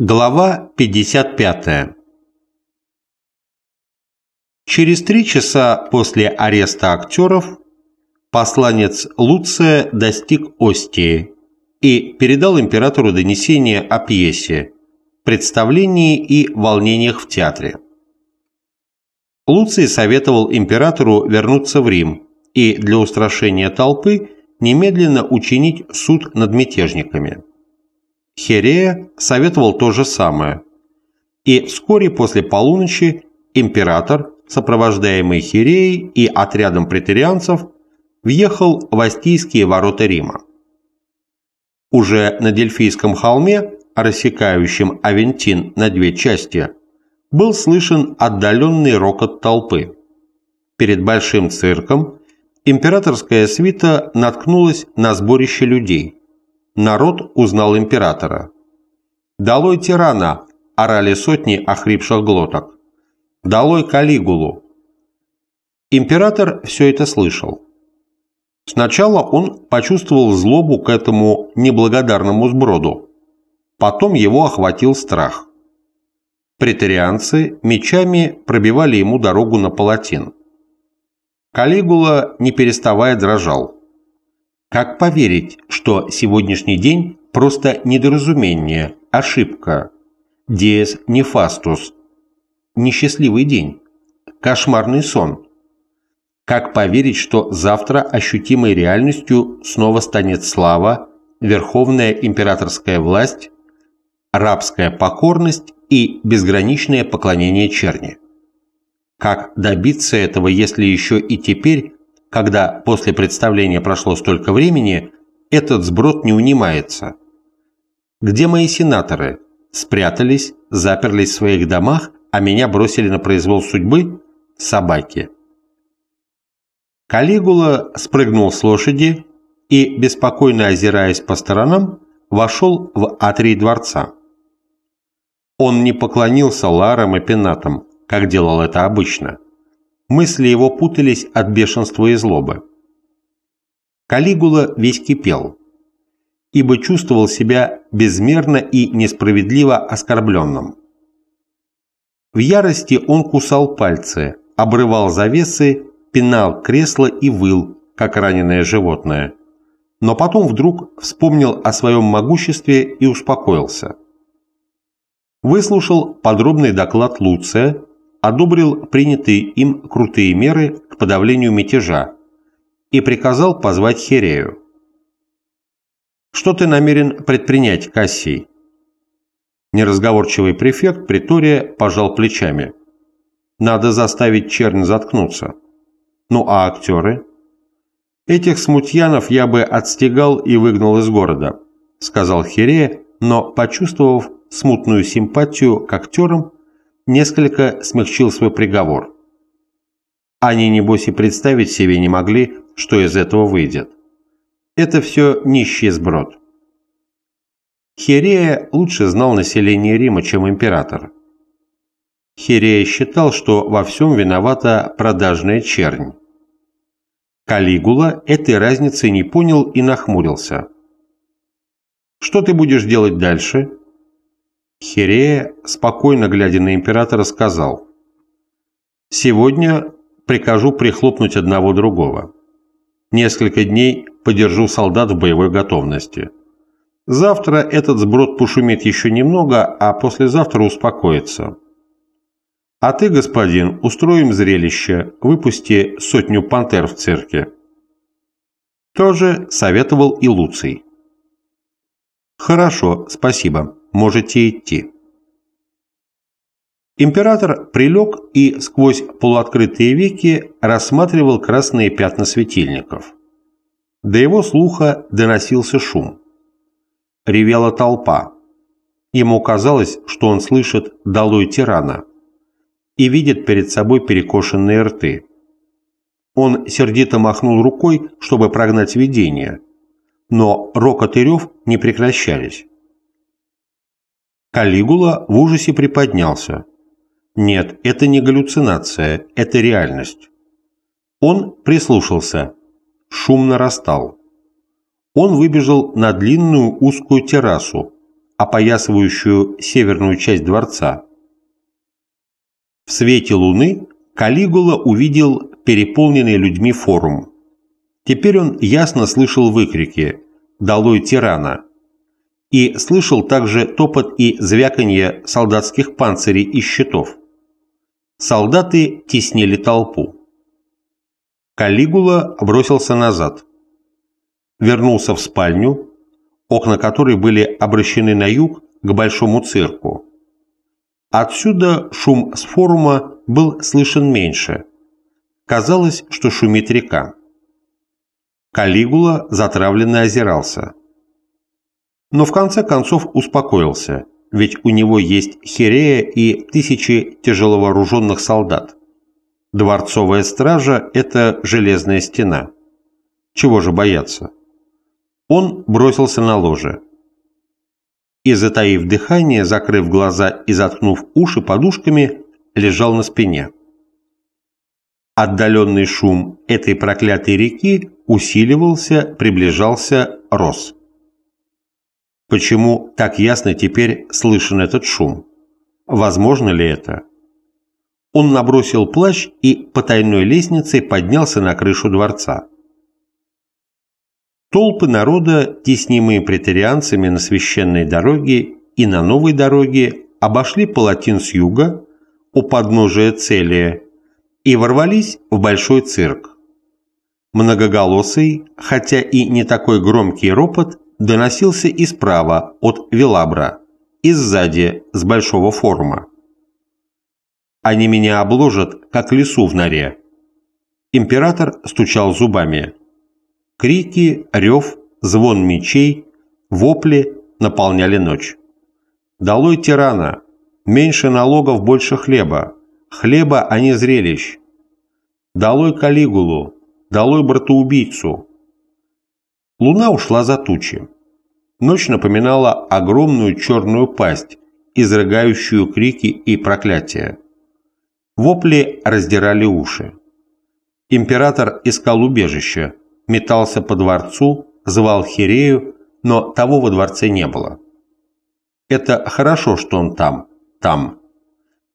Глава 55 Через три часа после ареста актеров посланец Луция достиг Остии и передал императору донесение о пьесе, представлении и волнениях в театре. Луций советовал императору вернуться в Рим и для устрашения толпы немедленно учинить суд над мятежниками. Херея советовал то же самое. И вскоре после полуночи император, сопровождаемый Хиреей и отрядом претерианцев, въехал в Астийские ворота Рима. Уже на Дельфийском холме, рассекающем Авентин на две части, был слышен отдаленный рокот толпы. Перед большим цирком императорская свита наткнулась на сборище людей – Народ узнал императора. «Долой тирана!» – орали сотни охрипших глоток. «Долой Калигулу!» Император все это слышал. Сначала он почувствовал злобу к этому неблагодарному сброду. Потом его охватил страх. Претарианцы мечами пробивали ему дорогу на палатин. Калигула, не переставая, дрожал. Как поверить, что сегодняшний день просто недоразумение, ошибка, диес нефастус, несчастливый день, кошмарный сон? Как поверить, что завтра ощутимой реальностью снова станет слава, верховная императорская власть, рабская покорность и безграничное поклонение черни? Как добиться этого, если еще и теперь когда после представления прошло столько времени, этот сброд не унимается. Где мои сенаторы? Спрятались, заперлись в своих домах, а меня бросили на произвол судьбы? Собаки. Калигула спрыгнул с лошади и, беспокойно озираясь по сторонам, вошел в атрий дворца. Он не поклонился ларам и пенатам, как делал это обычно – Мысли его путались от бешенства и злобы. Калигула весь кипел, ибо чувствовал себя безмерно и несправедливо оскорбленным. В ярости он кусал пальцы, обрывал завесы, пинал кресло и выл, как раненое животное. Но потом вдруг вспомнил о своем могуществе и успокоился. Выслушал подробный доклад Луция, одобрил принятые им крутые меры к подавлению мятежа и приказал позвать Херею. «Что ты намерен предпринять, Кассий?» Неразговорчивый префект притория пожал плечами. «Надо заставить чернь заткнуться». «Ну а актеры?» «Этих смутьянов я бы отстегал и выгнал из города», сказал Херея, но, почувствовав смутную симпатию к актерам, несколько смягчил свой приговор. Они, небось, и представить себе не могли, что из этого выйдет. Это все нищий сброд. Херея лучше знал население Рима, чем император. Херея считал, что во всем виновата продажная чернь. Калигула этой разницы не понял и нахмурился. «Что ты будешь делать дальше?» Хирея, спокойно глядя на императора, сказал «Сегодня прикажу прихлопнуть одного другого. Несколько дней подержу солдат в боевой готовности. Завтра этот сброд пошумит еще немного, а послезавтра успокоится. А ты, господин, устроим зрелище, выпусти сотню пантер в цирке». Тоже советовал и Луций. «Хорошо, спасибо» можете идти». Император прилег и сквозь полуоткрытые веки рассматривал красные пятна светильников. До его слуха доносился шум. Ревела толпа. Ему казалось, что он слышит «долой тирана» и видит перед собой перекошенные рты. Он сердито махнул рукой, чтобы прогнать видение, но рокот и рев не прекращались. Калигула в ужасе приподнялся. Нет, это не галлюцинация, это реальность. Он прислушался. Шум нарастал. Он выбежал на длинную узкую террасу, опоясывающую северную часть дворца. В свете луны Калигула увидел переполненный людьми форум. Теперь он ясно слышал выкрики «Долой тирана!» И слышал также топот и звяканье солдатских панцирей и щитов. Солдаты теснили толпу. Калигула бросился назад. Вернулся в спальню, окна которой были обращены на юг к большому цирку. Отсюда шум с форума был слышен меньше. Казалось, что шумит река. Калигула затравленно озирался. Но в конце концов успокоился, ведь у него есть Херея и тысячи тяжеловооруженных солдат. Дворцовая стража – это железная стена. Чего же бояться? Он бросился на ложе. И, затаив дыхание, закрыв глаза и заткнув уши подушками, лежал на спине. Отдаленный шум этой проклятой реки усиливался, приближался, рос. Почему так ясно теперь слышен этот шум? Возможно ли это? Он набросил плащ и по тайной лестнице поднялся на крышу дворца. Толпы народа, теснимые претарианцами на священной дороге и на новой дороге, обошли палатин с юга у подножия Целия и ворвались в большой цирк. Многоголосый, хотя и не такой громкий ропот, доносился и справа от Велабра, и сзади с большого форума. Они меня обложат, как лесу в норе. Император стучал зубами. Крики, рев, звон мечей, вопли наполняли ночь. «Долой тирана! Меньше налогов, больше хлеба! Хлеба, а не зрелищ! Долой Калигулу! Долой братоубийцу!» Луна ушла за тучи. Ночь напоминала огромную черную пасть, изрыгающую крики и проклятия. Вопли раздирали уши. Император искал убежище, метался по дворцу, звал Хирею, но того во дворце не было. Это хорошо, что он там, там.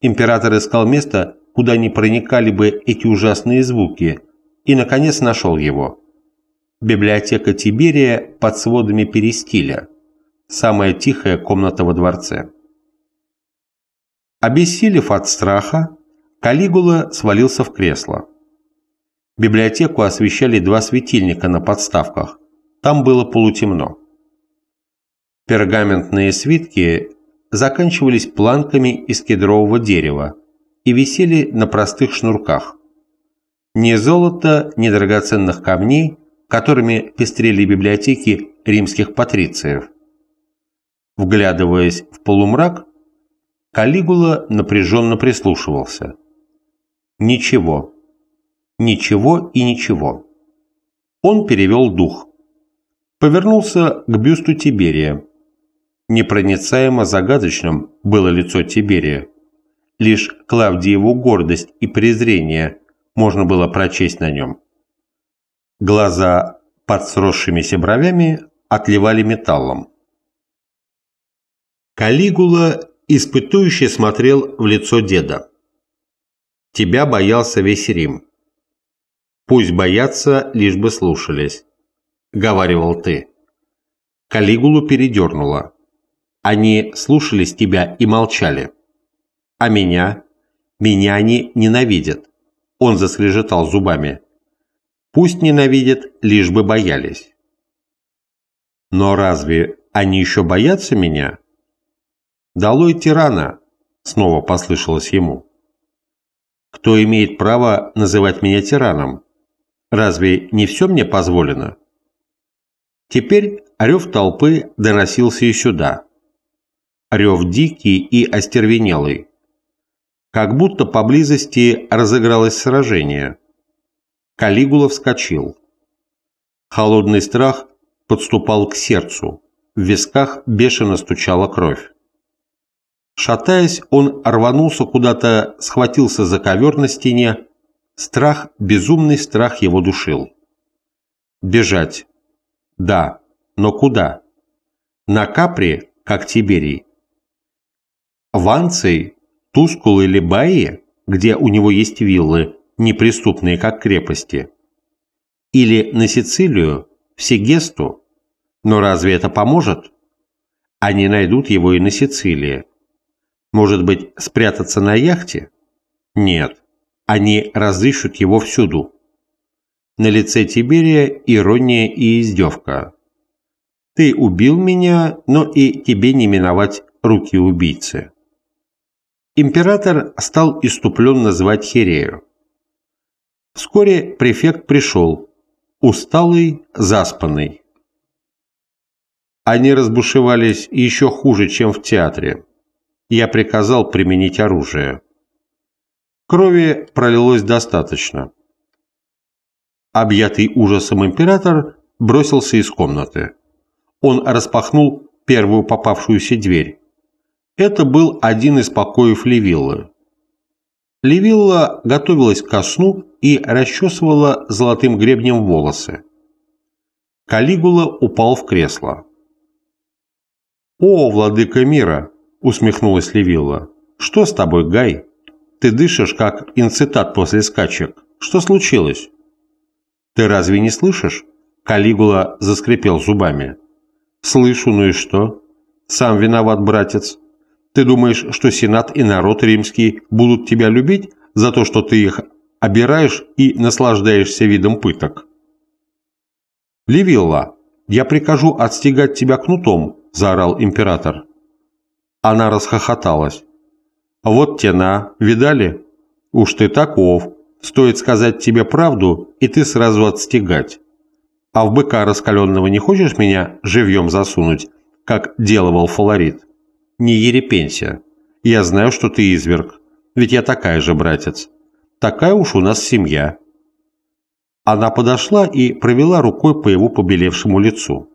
Император искал место, куда не проникали бы эти ужасные звуки, и, наконец, нашел его. Библиотека Тиберия под сводами Перестиля, самая тихая комната во дворце. Обессилев от страха, Калигула свалился в кресло. Библиотеку освещали два светильника на подставках. Там было полутемно. Пергаментные свитки заканчивались планками из кедрового дерева и висели на простых шнурках. Ни золота, ни драгоценных камней, которыми пестрели библиотеки римских патрициев. Вглядываясь в полумрак, Калигула напряженно прислушивался. Ничего. Ничего и ничего. Он перевел дух. Повернулся к бюсту Тиберия. Непроницаемо загадочным было лицо Тиберия. Лишь Клавдиеву гордость и презрение можно было прочесть на нем. Глаза под сросшимися бровями отливали металлом. Калигула испытующе смотрел в лицо деда. Тебя боялся весь Рим. Пусть боятся, лишь бы слушались. Говаривал ты. Калигулу передернуло. Они слушались тебя и молчали. А меня? Меня они ненавидят. Он заскрежетал зубами. Пусть ненавидят, лишь бы боялись. Но разве они еще боятся меня? «Долой тирана!» — снова послышалось ему. «Кто имеет право называть меня тираном? Разве не все мне позволено?» Теперь рев толпы доносился и сюда. Рев дикий и остервенелый. Как будто поблизости разыгралось сражение. Калигула вскочил. Холодный страх подступал к сердцу. В висках бешено стучала кровь. Шатаясь, он рванулся куда-то, схватился за ковер на стене. Страх, безумный страх его душил. Бежать. Да, но куда? На Капри как Тиберий. Ванций, Тускул или Баи, где у него есть виллы, неприступные как крепости. Или на Сицилию, в Сегесту. Но разве это поможет? Они найдут его и на Сицилии. Может быть, спрятаться на яхте? Нет, они разыщут его всюду. На лице Тиберия ирония и издевка. Ты убил меня, но и тебе не миновать руки убийцы. Император стал иступленно звать Херею. Вскоре префект пришел, усталый, заспанный. Они разбушевались еще хуже, чем в театре. Я приказал применить оружие. Крови пролилось достаточно. Объятый ужасом император бросился из комнаты. Он распахнул первую попавшуюся дверь. Это был один из покоев Левиллы. Левилла готовилась ко сну и расчесывала золотым гребнем волосы. Калигула упал в кресло. «О, владыка мира!» — усмехнулась Левилла. «Что с тобой, Гай? Ты дышишь, как инцитат после скачек. Что случилось?» «Ты разве не слышишь?» Калигула заскрипел зубами. «Слышу, ну и что? Сам виноват, братец. Ты думаешь, что Сенат и народ римский будут тебя любить за то, что ты их обираешь и наслаждаешься видом пыток? «Ливилла, я прикажу отстегать тебя кнутом», – заорал император. Она расхохоталась. «Вот тена, видали? Уж ты таков. Стоит сказать тебе правду, и ты сразу отстегать. А в быка раскаленного не хочешь меня живьем засунуть, как делывал фалорит?» Не ерепенься. Я знаю, что ты изверг, ведь я такая же, братец. Такая уж у нас семья». Она подошла и провела рукой по его побелевшему лицу.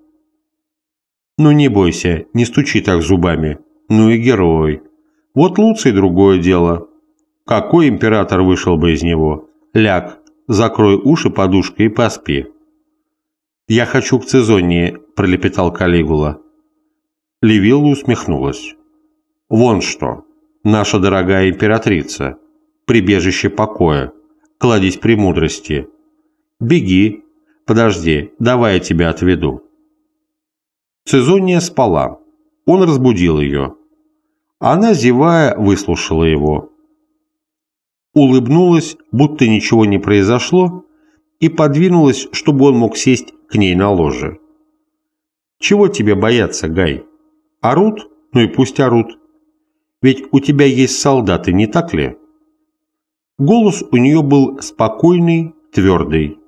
«Ну не бойся, не стучи так зубами. Ну и герой. Вот Луций другое дело. Какой император вышел бы из него? Ляг, закрой уши подушкой и поспи». «Я хочу к Цезонии», – пролепетал Калигула. Левилла усмехнулась. Вон что, наша дорогая императрица, прибежище покоя, кладись премудрости. Беги, подожди, давай я тебя отведу. Цезония спала. Он разбудил ее. Она, зевая, выслушала его. Улыбнулась, будто ничего не произошло, и подвинулась, чтобы он мог сесть к ней на ложе. «Чего тебе бояться, Гай? Орут? Ну и пусть орут. Ведь у тебя есть солдаты, не так ли?» Голос у нее был спокойный, твердый.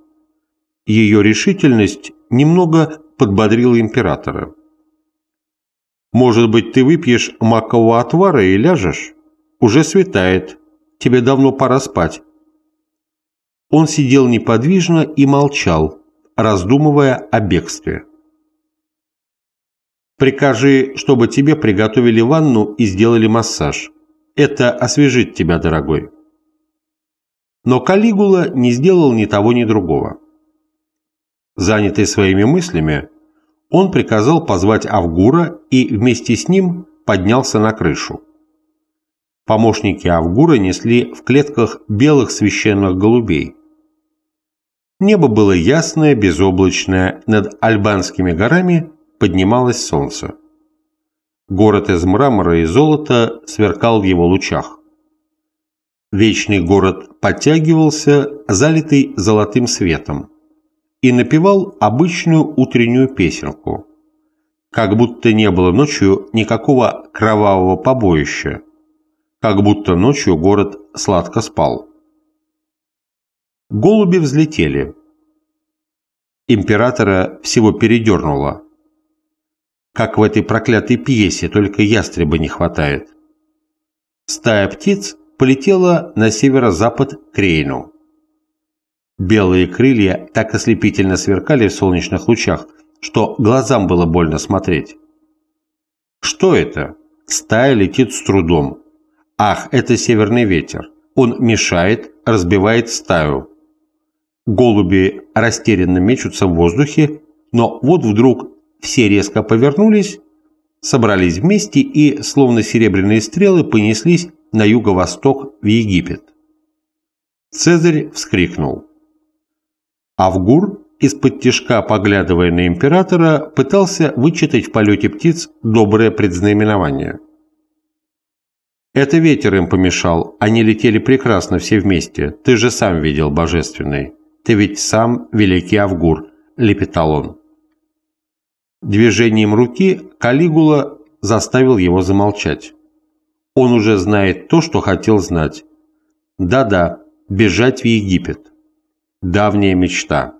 Ее решительность немного подбодрила императора. «Может быть, ты выпьешь макового отвара и ляжешь? Уже светает. Тебе давно пора спать». Он сидел неподвижно и молчал, раздумывая о бегстве. Прикажи, чтобы тебе приготовили ванну и сделали массаж. Это освежит тебя, дорогой. Но Калигула не сделал ни того, ни другого. Занятый своими мыслями, он приказал позвать Авгура и вместе с ним поднялся на крышу. Помощники Авгура несли в клетках белых священных голубей. Небо было ясное, безоблачное, над Альбанскими горами поднималось солнце. Город из мрамора и золота сверкал в его лучах. Вечный город подтягивался, залитый золотым светом, и напевал обычную утреннюю песенку, как будто не было ночью никакого кровавого побоища, как будто ночью город сладко спал. Голуби взлетели. Императора всего передернуло как в этой проклятой пьесе, только ястреба не хватает. Стая птиц полетела на северо-запад к Рейну. Белые крылья так ослепительно сверкали в солнечных лучах, что глазам было больно смотреть. Что это? Стая летит с трудом. Ах, это северный ветер. Он мешает, разбивает стаю. Голуби растерянно мечутся в воздухе, но вот вдруг все резко повернулись собрались вместе и, словно серебряные стрелы, понеслись на юго-восток в Египет. Цезарь вскрикнул. Авгур, из-под тишка поглядывая на императора, пытался вычитать в полете птиц доброе предзнаменование. Это ветер им помешал, они летели прекрасно все вместе. Ты же сам видел, божественный. Ты ведь сам великий Авгур, лепетал он. Движением руки Калигула заставил его замолчать. Он уже знает то, что хотел знать. Да-да, бежать в Египет. Давняя мечта.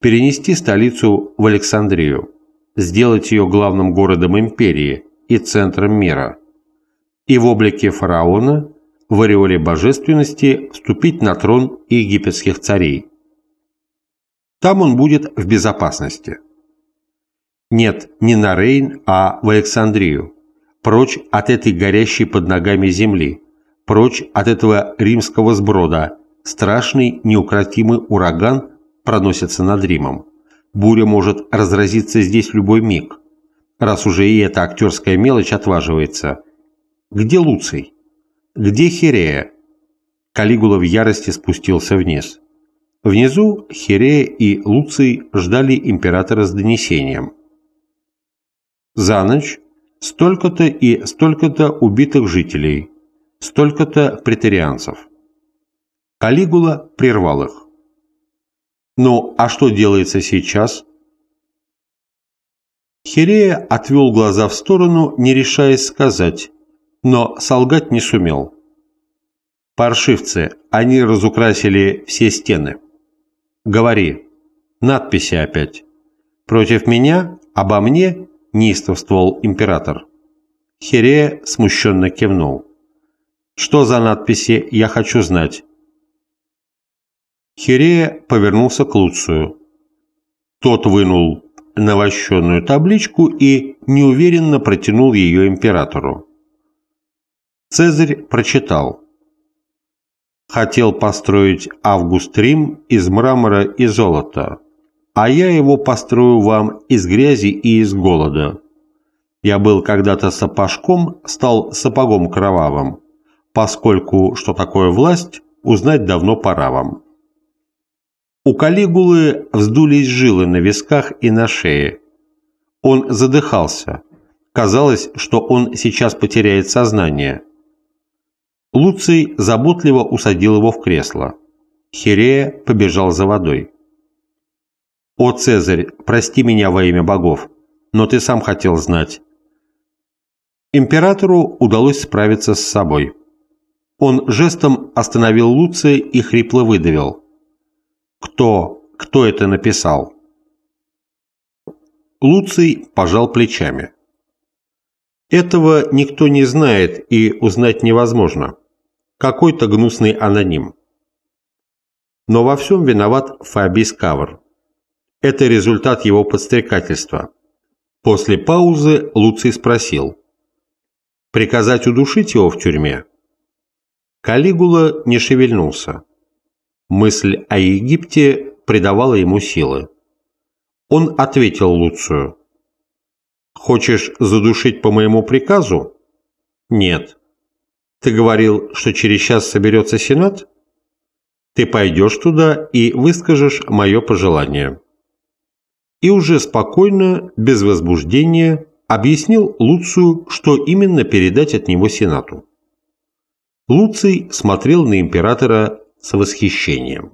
Перенести столицу в Александрию. Сделать ее главным городом империи и центром мира. И в облике фараона, в ореоле божественности, вступить на трон египетских царей. Там он будет в безопасности. Нет, не на Рейн, а в Александрию. Прочь от этой горящей под ногами земли. Прочь от этого римского сброда. Страшный неукротимый ураган проносится над Римом. Буря может разразиться здесь любой миг. Раз уже и эта актерская мелочь отваживается. Где Луций? Где Херея? Калигула в ярости спустился вниз. Внизу Херея и Луций ждали императора с донесением. За ночь столько-то и столько-то убитых жителей, столько-то претерианцев. Калигула прервал их. Ну, а что делается сейчас? Хирея отвел глаза в сторону, не решаясь сказать, но солгать не сумел. Паршивцы, они разукрасили все стены. Говори, надписи опять. Против меня, обо мне – неистовствовал император. Хирея смущенно кивнул. «Что за надписи, я хочу знать». Хирея повернулся к Луцию. Тот вынул навощенную табличку и неуверенно протянул ее императору. Цезарь прочитал. «Хотел построить Август Рим из мрамора и золота, а я его построю вам из грязи и из голода. Я был когда-то сапожком, стал сапогом кровавым, поскольку, что такое власть, узнать давно пора вам. У Калигулы вздулись жилы на висках и на шее. Он задыхался. Казалось, что он сейчас потеряет сознание. Луций заботливо усадил его в кресло. Хирея побежал за водой. «О, Цезарь, прости меня во имя богов, но ты сам хотел знать». Императору удалось справиться с собой. Он жестом остановил Луция и хрипло выдавил. «Кто? Кто это написал?» Луций пожал плечами. Этого никто не знает и узнать невозможно. Какой-то гнусный аноним. Но во всем виноват Фабий Скавр. Это результат его подстрекательства. После паузы Луций спросил. «Приказать удушить его в тюрьме?» Калигула не шевельнулся. Мысль о Египте придавала ему силы. Он ответил Луцию. «Хочешь задушить по моему приказу?» «Нет». «Ты говорил, что через час соберется Сенат?» «Ты пойдешь туда и выскажешь мое пожелание» и уже спокойно, без возбуждения, объяснил Луцию, что именно передать от него Сенату. Луций смотрел на императора с восхищением.